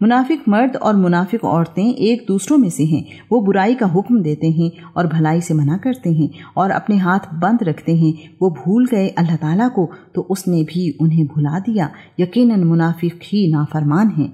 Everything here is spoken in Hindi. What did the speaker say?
मुनाफिक मर्द और मुनाफिक औरतें एक दूसरों में से हैं। वो बुराई का हुक्म देते हैं और भलाई से मना करते हैं और अपने हाथ बंद रखते हैं। वो भूल गए अल्लाह ताला को तो उसने भी उन्हें भुला दिया। यकीनन मुनाफिक ही नाफरमान हैं।